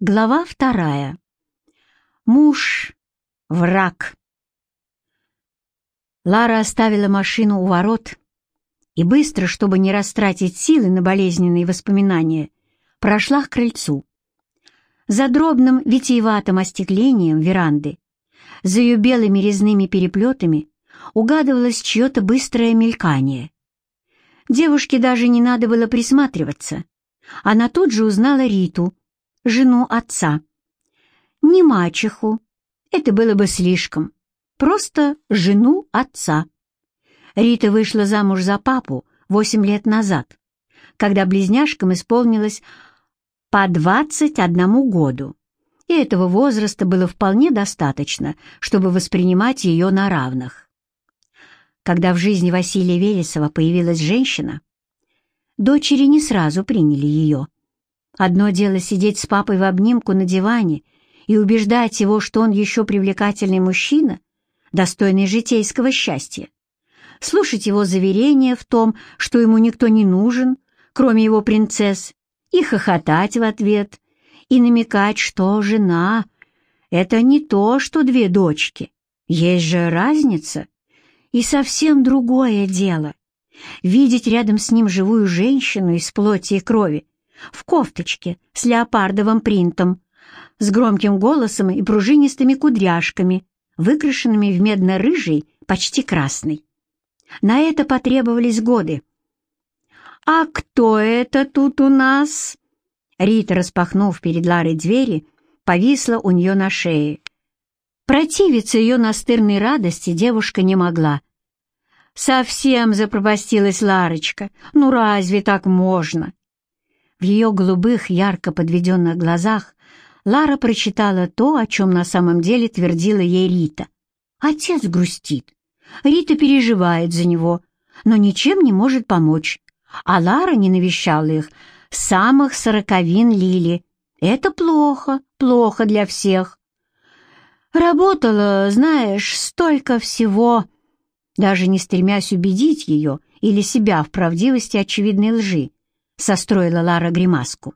Глава вторая. Муж — враг. Лара оставила машину у ворот и быстро, чтобы не растратить силы на болезненные воспоминания, прошла к крыльцу. За дробным витиеватым остеклением веранды, за ее белыми резными переплетами, угадывалось чье-то быстрое мелькание. Девушке даже не надо было присматриваться. Она тут же узнала Риту, жену отца. Не мачеху, это было бы слишком, просто жену отца. Рита вышла замуж за папу восемь лет назад, когда близняшкам исполнилось по двадцать одному году, и этого возраста было вполне достаточно, чтобы воспринимать ее на равных. Когда в жизни Василия Велесова появилась женщина, дочери не сразу приняли ее – Одно дело сидеть с папой в обнимку на диване и убеждать его, что он еще привлекательный мужчина, достойный житейского счастья. Слушать его заверения в том, что ему никто не нужен, кроме его принцесс, и хохотать в ответ, и намекать, что жена — это не то, что две дочки. Есть же разница. И совсем другое дело — видеть рядом с ним живую женщину из плоти и крови, в кофточке с леопардовым принтом, с громким голосом и пружинистыми кудряшками, выкрашенными в медно-рыжий, почти красный. На это потребовались годы. «А кто это тут у нас?» Рита, распахнув перед Ларой двери, повисла у нее на шее. Противиться ее настырной радости девушка не могла. «Совсем запропастилась Ларочка. Ну разве так можно?» В ее голубых, ярко подведенных глазах Лара прочитала то, о чем на самом деле твердила ей Рита. Отец грустит. Рита переживает за него, но ничем не может помочь. А Лара не навещала их самых сороковин Лили. Это плохо, плохо для всех. Работала, знаешь, столько всего, даже не стремясь убедить ее или себя в правдивости очевидной лжи состроила Лара гримаску.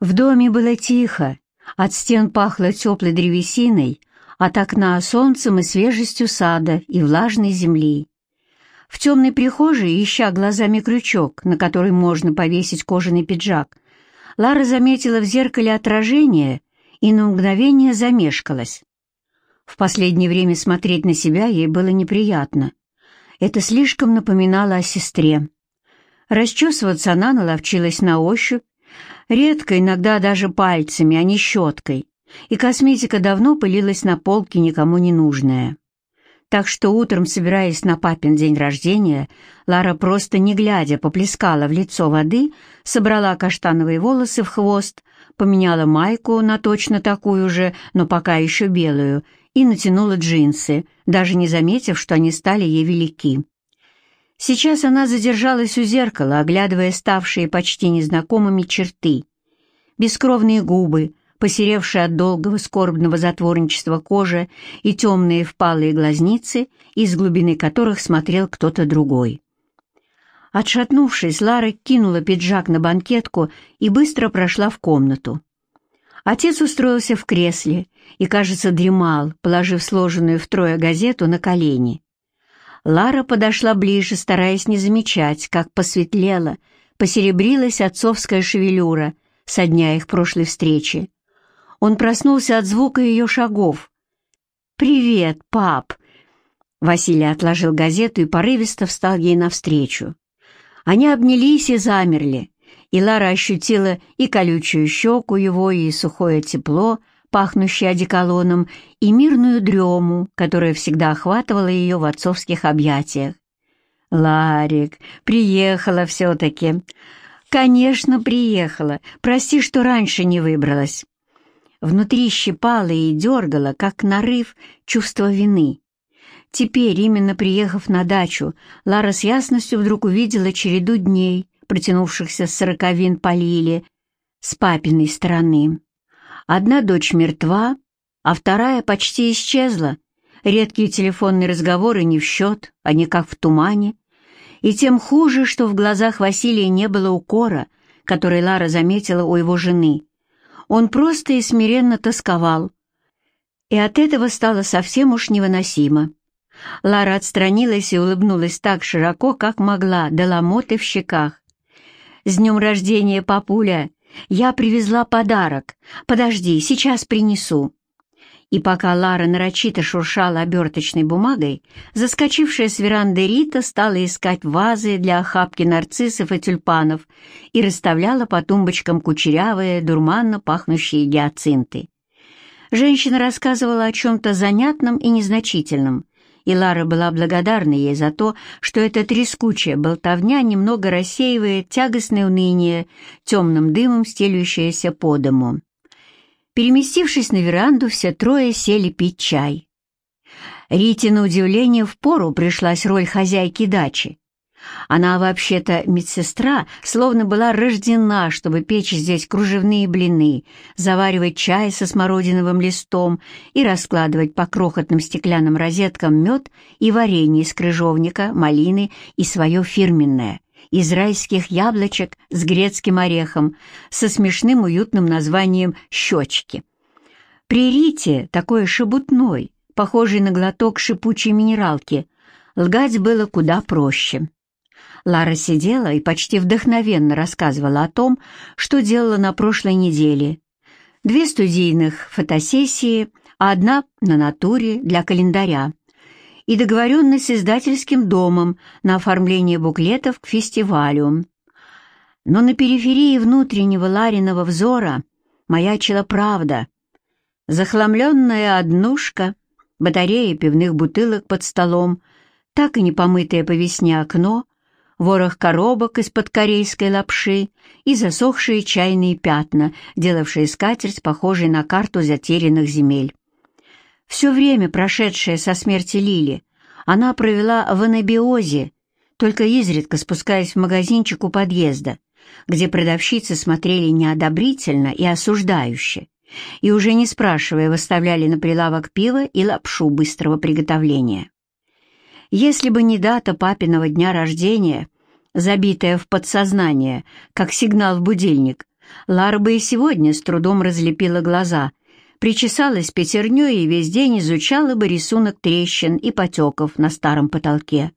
В доме было тихо, от стен пахло теплой древесиной, от окна солнцем и свежестью сада и влажной земли. В темной прихожей, ища глазами крючок, на который можно повесить кожаный пиджак, Лара заметила в зеркале отражение и на мгновение замешкалась. В последнее время смотреть на себя ей было неприятно. Это слишком напоминало о сестре. Расчесываться она наловчилась на ощупь, редко, иногда даже пальцами, а не щеткой, и косметика давно пылилась на полке никому не нужная. Так что утром, собираясь на папин день рождения, Лара просто не глядя поплескала в лицо воды, собрала каштановые волосы в хвост, поменяла майку на точно такую же, но пока еще белую, и натянула джинсы, даже не заметив, что они стали ей велики. Сейчас она задержалась у зеркала, оглядывая ставшие почти незнакомыми черты. Бескровные губы, посеревшие от долгого скорбного затворничества кожа и темные впалые глазницы, из глубины которых смотрел кто-то другой. Отшатнувшись, Лара кинула пиджак на банкетку и быстро прошла в комнату. Отец устроился в кресле и, кажется, дремал, положив сложенную втрое газету на колени. Лара подошла ближе, стараясь не замечать, как посветлела, посеребрилась отцовская шевелюра со дня их прошлой встречи. Он проснулся от звука ее шагов. «Привет, пап!» Василий отложил газету и порывисто встал ей навстречу. Они обнялись и замерли, и Лара ощутила и колючую щеку его, и сухое тепло, пахнущей одеколоном, и мирную дрему, которая всегда охватывала ее в отцовских объятиях. «Ларик, приехала все-таки!» «Конечно, приехала. Прости, что раньше не выбралась». Внутри щипало и дергало, как нарыв чувство вины. Теперь, именно приехав на дачу, Лара с ясностью вдруг увидела череду дней, протянувшихся с сороковин по Лиле, с папиной стороны. Одна дочь мертва, а вторая почти исчезла. Редкие телефонные разговоры не в счет, они как в тумане. И тем хуже, что в глазах Василия не было укора, который Лара заметила у его жены. Он просто и смиренно тосковал. И от этого стало совсем уж невыносимо. Лара отстранилась и улыбнулась так широко, как могла, до ломоты в щеках. «С днем рождения, папуля! Я привезла подарок. Подожди, сейчас принесу». И пока Лара нарочито шуршала оберточной бумагой, заскочившая с веранды Рита стала искать вазы для охапки нарциссов и тюльпанов и расставляла по тумбочкам кучерявые, дурманно пахнущие гиацинты. Женщина рассказывала о чем-то занятном и незначительном, и Лара была благодарна ей за то, что эта трескучая болтовня немного рассеивает тягостное уныние, темным дымом стелющееся по дому. Переместившись на веранду, все трое сели пить чай. Рите, на удивление, впору пришлась роль хозяйки дачи. Она вообще-то медсестра, словно была рождена, чтобы печь здесь кружевные блины, заваривать чай со смородиновым листом и раскладывать по крохотным стеклянным розеткам мед и варенье из крыжовника, малины и свое фирменное, из райских яблочек с грецким орехом, со смешным уютным названием «щечки». При Рите, такой шебутной, похожий на глоток шипучей минералки, лгать было куда проще. Лара сидела и почти вдохновенно рассказывала о том, что делала на прошлой неделе. Две студийных фотосессии, а одна на натуре для календаря — и договоренность с издательским домом на оформление буклетов к фестивалю. Но на периферии внутреннего Лариного взора маячила правда. Захламленная однушка, батарея пивных бутылок под столом, так и не помытое по весне окно, ворох коробок из-под корейской лапши и засохшие чайные пятна, делавшие скатерть похожей на карту затерянных земель. Все время, прошедшее со смерти Лили, она провела в анабиозе, только изредка спускаясь в магазинчик у подъезда, где продавщицы смотрели неодобрительно и осуждающе, и уже не спрашивая выставляли на прилавок пиво и лапшу быстрого приготовления. Если бы не дата папиного дня рождения, забитая в подсознание, как сигнал в будильник, Лара бы и сегодня с трудом разлепила глаза причесалась пятерней и весь день изучала бы рисунок трещин и потеков на старом потолке.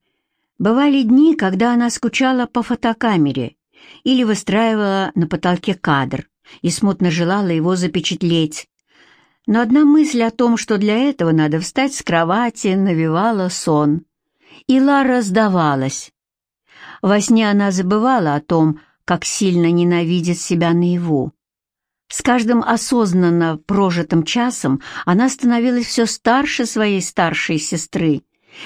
Бывали дни, когда она скучала по фотокамере или выстраивала на потолке кадр и смутно желала его запечатлеть. Но одна мысль о том, что для этого надо встать с кровати, навевала сон. И Лара сдавалась. Во сне она забывала о том, как сильно ненавидит себя наяву. С каждым осознанно прожитым часом она становилась все старше своей старшей сестры,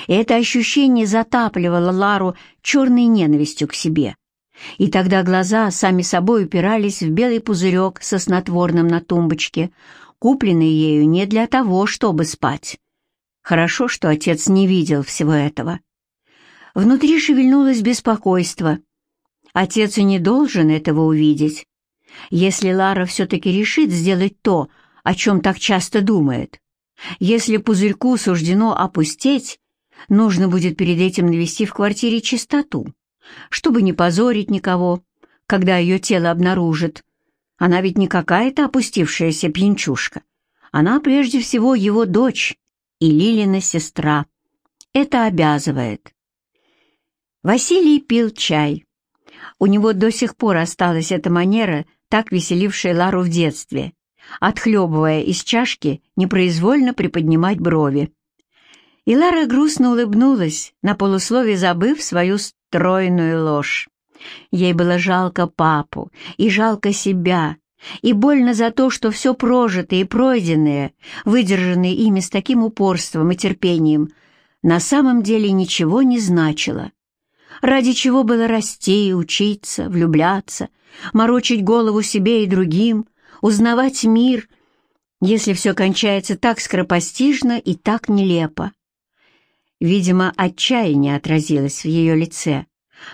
и это ощущение затапливало Лару черной ненавистью к себе. И тогда глаза сами собой упирались в белый пузырек со снотворным на тумбочке, купленный ею не для того, чтобы спать. Хорошо, что отец не видел всего этого. Внутри шевельнулось беспокойство. Отец и не должен этого увидеть. Если Лара все-таки решит сделать то, о чем так часто думает, если пузырьку суждено опустеть, нужно будет перед этим навести в квартире чистоту, чтобы не позорить никого, когда ее тело обнаружат. Она ведь не какая-то опустившаяся пьянчушка. Она прежде всего его дочь и Лилина сестра. Это обязывает. Василий пил чай. У него до сих пор осталась эта манера так веселившая Лару в детстве, отхлебывая из чашки, непроизвольно приподнимать брови. И Лара грустно улыбнулась, на полуслове забыв свою стройную ложь. Ей было жалко папу и жалко себя, и больно за то, что все прожитое и пройденное, выдержанное ими с таким упорством и терпением, на самом деле ничего не значило ради чего было расти, учиться, влюбляться, морочить голову себе и другим, узнавать мир, если все кончается так скоропостижно и так нелепо. Видимо, отчаяние отразилось в ее лице,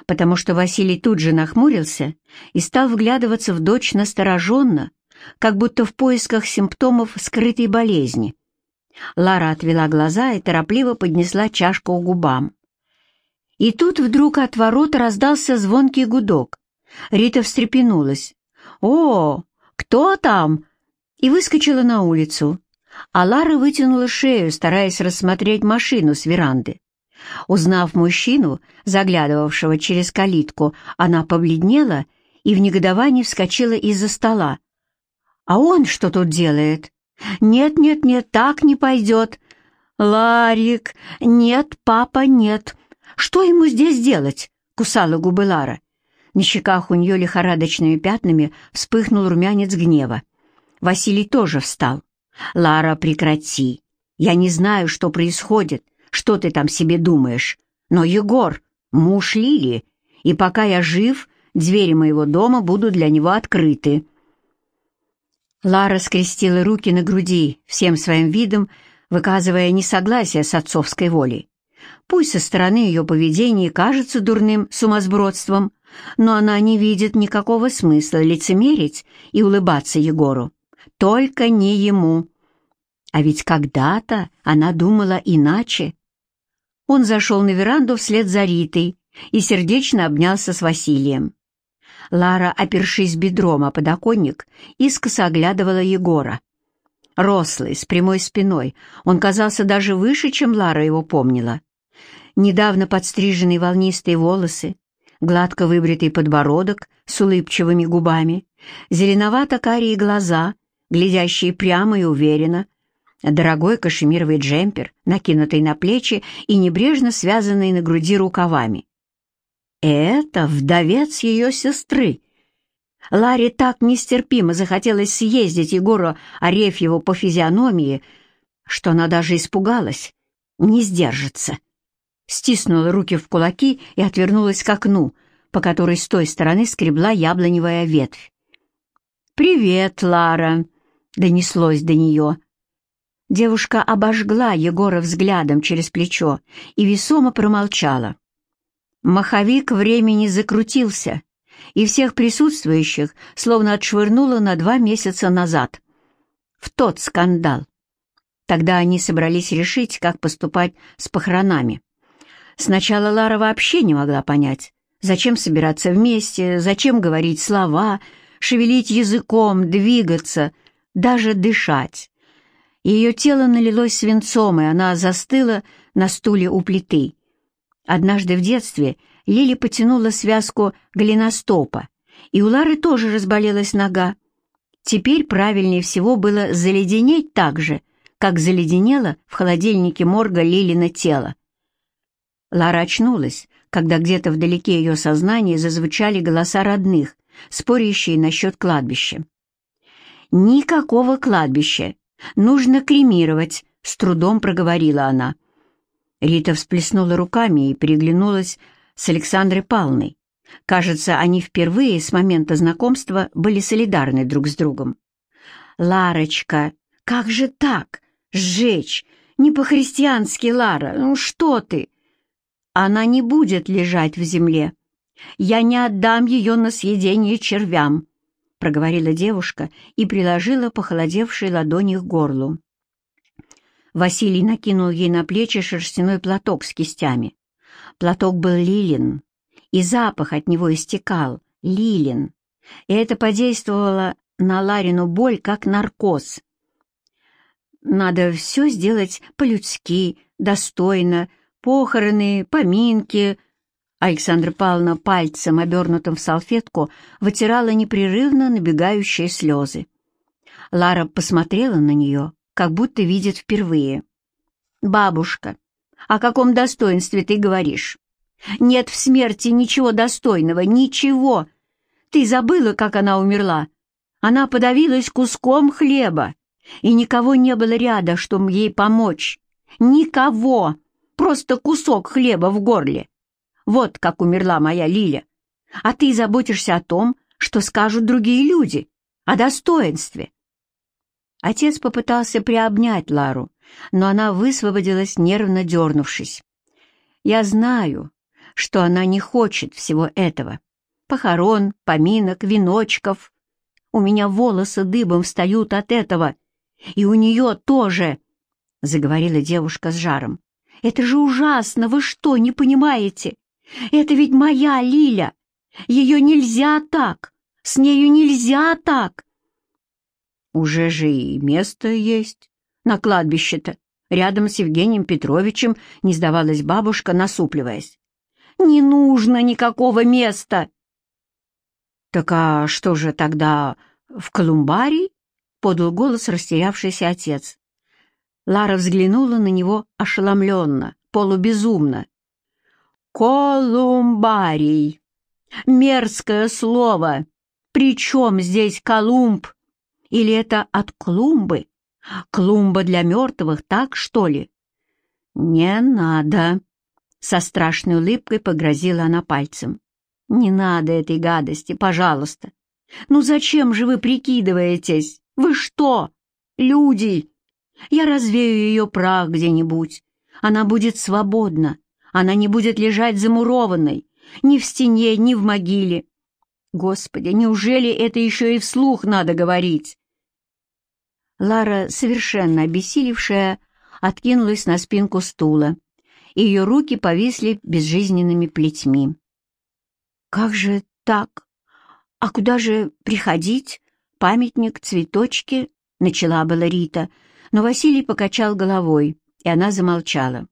потому что Василий тут же нахмурился и стал вглядываться в дочь настороженно, как будто в поисках симптомов скрытой болезни. Лара отвела глаза и торопливо поднесла чашку к губам. И тут вдруг от ворот раздался звонкий гудок. Рита встрепенулась. «О, кто там?» и выскочила на улицу, а Лара вытянула шею, стараясь рассмотреть машину с веранды. Узнав мужчину, заглядывавшего через калитку, она побледнела и в негодовании вскочила из-за стола. «А он что тут делает?» «Нет-нет-нет, так не пойдет!» «Ларик! Нет, папа, нет! Что ему здесь делать?» — кусала губы Лара. На щеках у нее лихорадочными пятнами вспыхнул румянец гнева. Василий тоже встал. «Лара, прекрати! Я не знаю, что происходит, что ты там себе думаешь, но Егор — муж Лили, и пока я жив, двери моего дома будут для него открыты». Лара скрестила руки на груди, всем своим видом выказывая несогласие с отцовской волей. Пусть со стороны ее поведения кажется дурным сумасбродством, но она не видит никакого смысла лицемерить и улыбаться Егору. Только не ему. А ведь когда-то она думала иначе. Он зашел на веранду вслед за Ритой и сердечно обнялся с Василием. Лара, опершись бедром о подоконник, искоса оглядывала Егора. Рослый, с прямой спиной, он казался даже выше, чем Лара его помнила. Недавно подстриженные волнистые волосы, гладко выбритый подбородок с улыбчивыми губами, зеленовато-карие глаза, глядящие прямо и уверенно, дорогой кашемировый джемпер, накинутый на плечи и небрежно связанный на груди рукавами. Это вдовец ее сестры. Ларе так нестерпимо захотелось съездить Егору Арефьеву по физиономии, что она даже испугалась, не сдержится. Стиснула руки в кулаки и отвернулась к окну, по которой с той стороны скребла яблоневая ветвь. «Привет, Лара!» — донеслось до нее. Девушка обожгла Егора взглядом через плечо и весомо промолчала. Маховик времени закрутился, и всех присутствующих словно отшвырнуло на два месяца назад. В тот скандал. Тогда они собрались решить, как поступать с похоронами. Сначала Лара вообще не могла понять, зачем собираться вместе, зачем говорить слова, шевелить языком, двигаться, даже дышать. Ее тело налилось свинцом, и она застыла на стуле у плиты. Однажды в детстве Лили потянула связку голеностопа, и у Лары тоже разболелась нога. Теперь правильнее всего было заледенеть так же, как заледенело в холодильнике морга Лилина тело. Лара очнулась, когда где-то вдалеке ее сознания зазвучали голоса родных, спорящие насчет кладбища. «Никакого кладбища! Нужно кремировать!» — с трудом проговорила она. Рита всплеснула руками и переглянулась с Александрой Павловной. Кажется, они впервые с момента знакомства были солидарны друг с другом. «Ларочка, как же так? Сжечь? Не по-христиански, Лара, ну что ты?» «Она не будет лежать в земле. Я не отдам ее на съедение червям», — проговорила девушка и приложила похолодевшие ладони к горлу. Василий накинул ей на плечи шерстяной платок с кистями. Платок был лилин, и запах от него истекал, лилин, и это подействовало на Ларину боль, как наркоз. Надо все сделать по-людски, достойно, похороны, поминки. Александра Павловна пальцем, обернутым в салфетку, вытирала непрерывно набегающие слезы. Лара посмотрела на нее, как будто видит впервые. «Бабушка, о каком достоинстве ты говоришь? Нет в смерти ничего достойного, ничего. Ты забыла, как она умерла? Она подавилась куском хлеба, и никого не было рядом, чтобы ей помочь. Никого! Просто кусок хлеба в горле. Вот как умерла моя Лиля. А ты заботишься о том, что скажут другие люди, о достоинстве. Отец попытался приобнять Лару, но она высвободилась, нервно дернувшись. «Я знаю, что она не хочет всего этого. Похорон, поминок, веночков. У меня волосы дыбом встают от этого. И у нее тоже!» — заговорила девушка с жаром. «Это же ужасно! Вы что, не понимаете? Это ведь моя Лиля! Ее нельзя так! С нею нельзя так!» Уже же и место есть. На кладбище-то, рядом с Евгением Петровичем, не сдавалась бабушка, насупливаясь. Не нужно никакого места. Так а что же тогда в колумбарий? Подал голос растерявшийся отец. Лара взглянула на него ошеломленно, полубезумно. «Колумбарий! Мерзкое слово! Причем здесь Колумб? Или это от клумбы? Клумба для мертвых, так что ли?» «Не надо!» — со страшной улыбкой погрозила она пальцем. «Не надо этой гадости, пожалуйста! Ну зачем же вы прикидываетесь? Вы что, люди? Я развею ее прах где-нибудь. Она будет свободна. Она не будет лежать замурованной. Ни в стене, ни в могиле. Господи, неужели это еще и вслух надо говорить? Лара, совершенно обессилевшая, откинулась на спинку стула. Ее руки повисли безжизненными плетьми. «Как же так? А куда же приходить? Памятник, цветочки?» — начала была Рита, но Василий покачал головой, и она замолчала.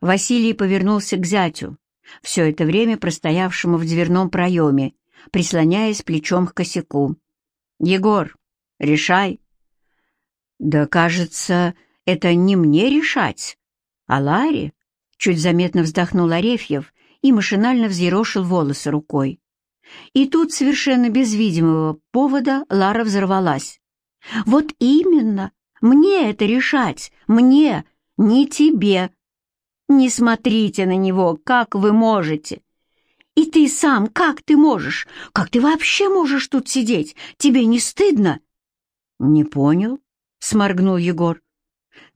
Василий повернулся к зятю, все это время простоявшему в дверном проеме, прислоняясь плечом к косяку. «Егор, решай!» «Да, кажется, это не мне решать, а Ларе!» Чуть заметно вздохнул Арефьев и машинально взъерошил волосы рукой. И тут, совершенно без видимого повода, Лара взорвалась. «Вот именно! Мне это решать! Мне! Не тебе! Не смотрите на него, как вы можете! И ты сам, как ты можешь? Как ты вообще можешь тут сидеть? Тебе не стыдно?» «Не понял», — сморгнул Егор.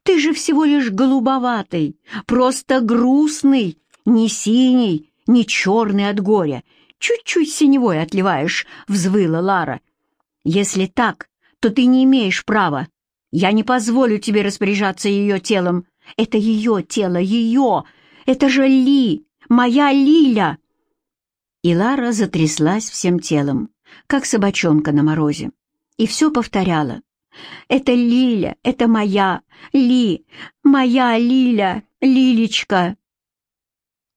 «Ты же всего лишь голубоватый, просто грустный, не синий, не черный от горя, чуть-чуть синевой отливаешь», — взвыла Лара. «Если так, то ты не имеешь права. Я не позволю тебе распоряжаться ее телом. Это ее тело, ее! Это же Ли, моя Лиля!» И Лара затряслась всем телом, как собачонка на морозе, и все повторяла. «Это Лиля, это моя, Ли, моя Лиля, Лилечка!»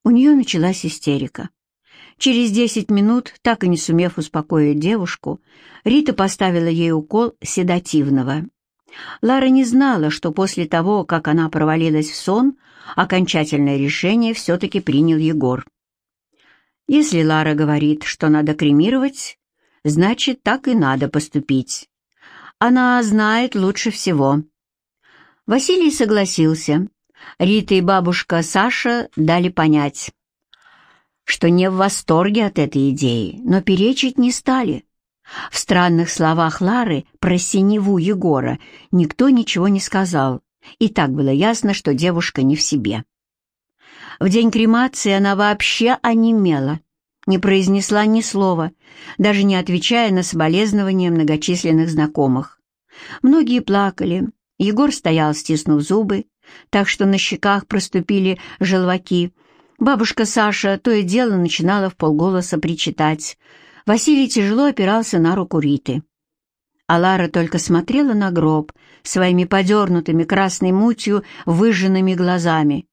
У нее началась истерика. Через десять минут, так и не сумев успокоить девушку, Рита поставила ей укол седативного. Лара не знала, что после того, как она провалилась в сон, окончательное решение все-таки принял Егор. Если Лара говорит, что надо кремировать, значит, так и надо поступить. Она знает лучше всего. Василий согласился. Рита и бабушка Саша дали понять, что не в восторге от этой идеи, но перечить не стали. В странных словах Лары про синеву Егора никто ничего не сказал, и так было ясно, что девушка не в себе. В день кремации она вообще онемела, не произнесла ни слова, даже не отвечая на соболезнования многочисленных знакомых. Многие плакали, Егор стоял, стиснув зубы, так что на щеках проступили желваки. Бабушка Саша то и дело начинала в полголоса причитать — Василий тяжело опирался на руку Риты. А Лара только смотрела на гроб своими подернутыми красной мутью выжженными глазами,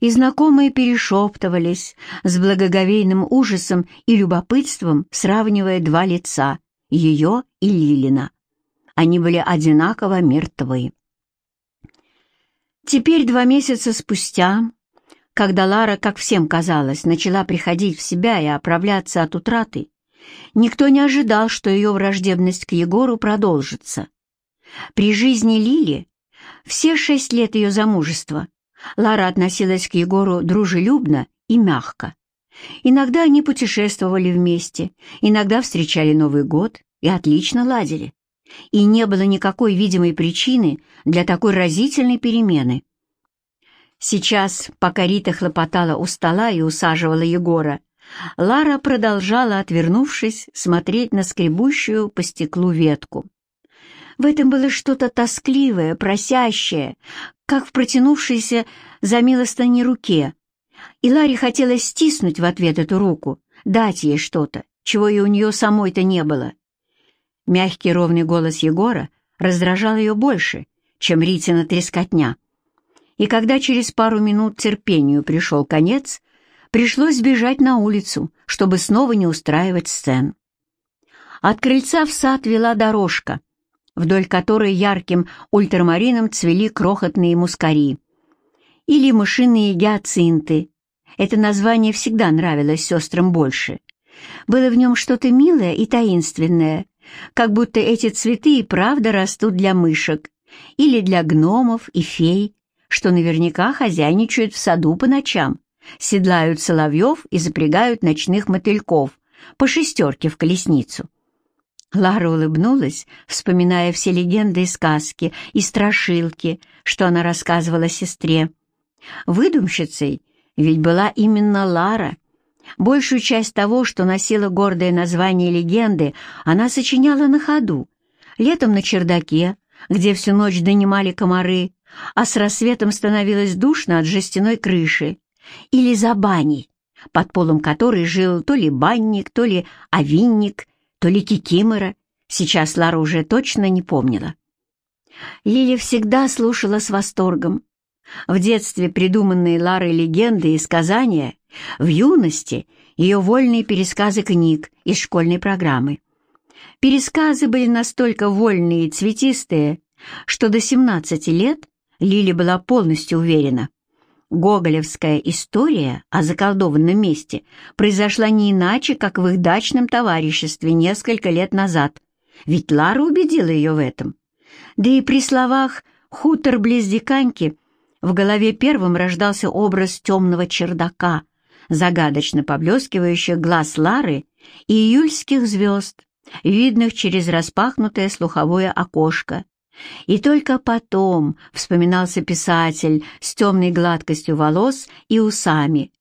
и знакомые перешептывались с благоговейным ужасом и любопытством, сравнивая два лица — ее и Лилина. Они были одинаково мертвы. Теперь, два месяца спустя, когда Лара, как всем казалось, начала приходить в себя и оправляться от утраты, Никто не ожидал, что ее враждебность к Егору продолжится. При жизни Лили, все шесть лет ее замужества, Лара относилась к Егору дружелюбно и мягко. Иногда они путешествовали вместе, иногда встречали Новый год и отлично ладили. И не было никакой видимой причины для такой разительной перемены. Сейчас, пока Рита хлопотала у стола и усаживала Егора, Лара продолжала, отвернувшись, смотреть на скребущую по стеклу ветку. В этом было что-то тоскливое, просящее, как в протянувшейся за милостыней руке. И Ларе хотелось стиснуть в ответ эту руку, дать ей что-то, чего и у нее самой-то не было. Мягкий ровный голос Егора раздражал ее больше, чем Ритина трескотня. И когда через пару минут терпению пришел конец, пришлось бежать на улицу, чтобы снова не устраивать сцен. От крыльца в сад вела дорожка, вдоль которой ярким ультрамарином цвели крохотные мускари. Или мышиные гиацинты. Это название всегда нравилось сестрам больше. Было в нем что-то милое и таинственное, как будто эти цветы и правда растут для мышек или для гномов и фей, что наверняка хозяйничают в саду по ночам, седлают соловьев и запрягают ночных мотыльков по шестерке в колесницу. Лара улыбнулась, вспоминая все легенды и сказки, и страшилки, что она рассказывала сестре. Выдумщицей ведь была именно Лара. Большую часть того, что носило гордое название легенды, она сочиняла на ходу. Летом на чердаке, где всю ночь донимали комары, а с рассветом становилось душно от жестяной крыши, или за баней, под полом которой жил то ли банник, то ли овинник, то ли кикимора, сейчас Лара уже точно не помнила. Лиля всегда слушала с восторгом. В детстве придуманные Ларой легенды и сказания, в юности ее вольные пересказы книг из школьной программы. Пересказы были настолько вольные и цветистые, что до 17 лет Лили была полностью уверена. Гоголевская история о заколдованном месте произошла не иначе, как в их дачном товариществе несколько лет назад, ведь Лара убедила ее в этом. Да и при словах «хутор близ Диканьки» в голове первым рождался образ темного чердака, загадочно поблескивающих глаз Лары и июльских звезд, видных через распахнутое слуховое окошко. И только потом вспоминался писатель с темной гладкостью волос и усами,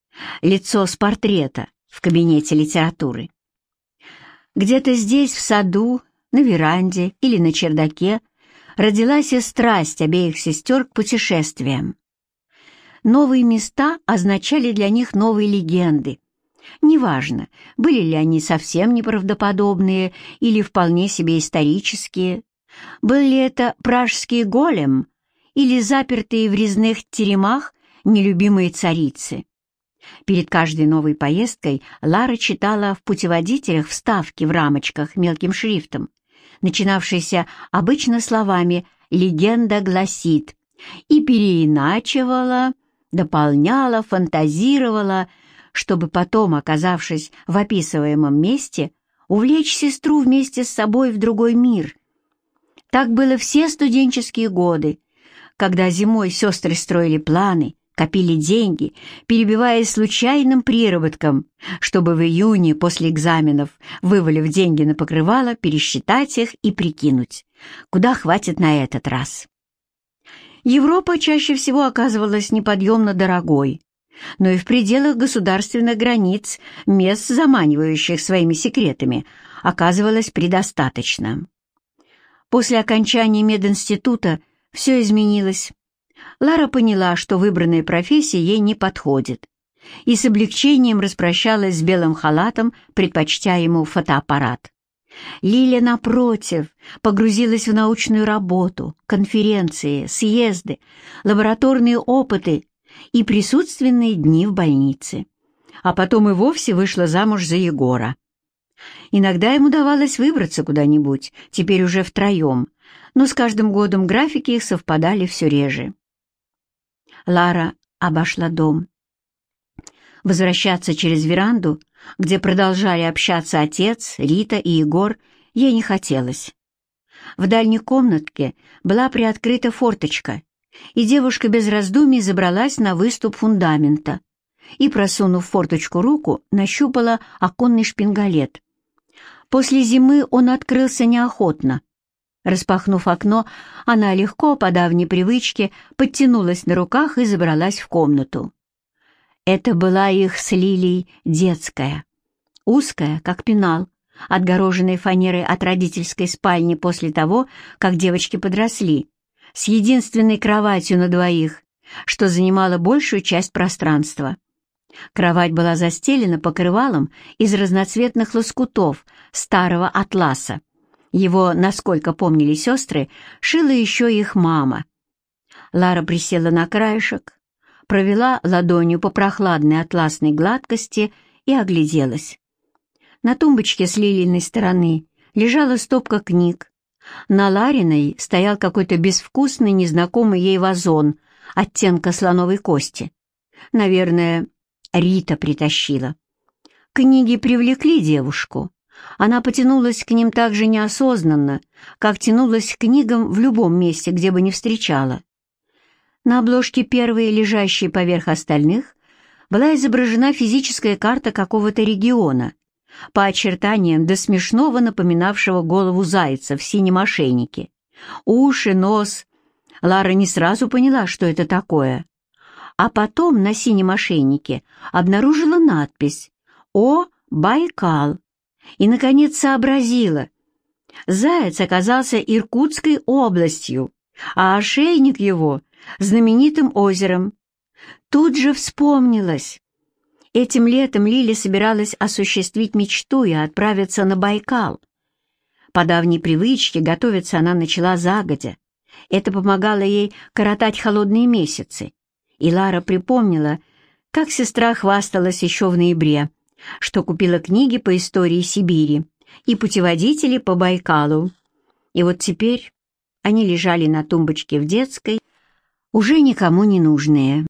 лицо с портрета в кабинете литературы. Где-то здесь, в саду, на веранде или на чердаке, родилась и страсть обеих сестер к путешествиям. Новые места означали для них новые легенды, Неважно, были ли они совсем неправдоподобные или вполне себе исторические, был ли это пражский голем или запертые в резных теремах нелюбимые царицы. Перед каждой новой поездкой Лара читала в путеводителях вставки в рамочках мелким шрифтом, начинавшиеся обычно словами «легенда гласит», и переиначивала, дополняла, фантазировала, чтобы потом, оказавшись в описываемом месте, увлечь сестру вместе с собой в другой мир. Так было все студенческие годы, когда зимой сестры строили планы, копили деньги, перебиваясь случайным приработком, чтобы в июне после экзаменов, вывалив деньги на покрывало, пересчитать их и прикинуть, куда хватит на этот раз. Европа чаще всего оказывалась неподъемно дорогой, но и в пределах государственных границ мест, заманивающих своими секретами, оказывалось предостаточно. После окончания мединститута все изменилось. Лара поняла, что выбранная профессия ей не подходит, и с облегчением распрощалась с белым халатом, предпочтя ему фотоаппарат. Лиля, напротив, погрузилась в научную работу, конференции, съезды, лабораторные опыты и присутственные дни в больнице. А потом и вовсе вышла замуж за Егора. Иногда им удавалось выбраться куда-нибудь, теперь уже втроем, но с каждым годом графики их совпадали все реже. Лара обошла дом. Возвращаться через веранду, где продолжали общаться отец, Рита и Егор, ей не хотелось. В дальней комнатке была приоткрыта форточка, и девушка без раздумий забралась на выступ фундамента и, просунув форточку руку, нащупала оконный шпингалет. После зимы он открылся неохотно. Распахнув окно, она легко, по давней привычке, подтянулась на руках и забралась в комнату. Это была их с Лилией детская, узкая, как пенал, отгороженная фанерой от родительской спальни после того, как девочки подросли, с единственной кроватью на двоих, что занимало большую часть пространства. Кровать была застелена покрывалом из разноцветных лоскутов старого атласа, Его, насколько помнили сестры, шила еще их мама. Лара присела на краешек, провела ладонью по прохладной атласной гладкости и огляделась. На тумбочке с лилийной стороны лежала стопка книг. На Лариной стоял какой-то безвкусный, незнакомый ей вазон оттенка слоновой кости. Наверное, Рита притащила. Книги привлекли девушку. Она потянулась к ним так же неосознанно, как тянулась к книгам в любом месте, где бы не встречала. На обложке первой, лежащей поверх остальных, была изображена физическая карта какого-то региона, по очертаниям до смешного напоминавшего голову зайца в синем ошейнике. Уши, нос. Лара не сразу поняла, что это такое. А потом на синем ошейнике обнаружила надпись «О, Байкал» и, наконец, сообразила. Заяц оказался Иркутской областью, а ошейник его знаменитым озером. Тут же вспомнилось. Этим летом Лили собиралась осуществить мечту и отправиться на Байкал. По давней привычке готовиться она начала загодя. Это помогало ей коротать холодные месяцы. И Лара припомнила, как сестра хвасталась еще в ноябре, что купила книги по истории Сибири и путеводители по Байкалу. И вот теперь они лежали на тумбочке в детской, уже никому не нужные.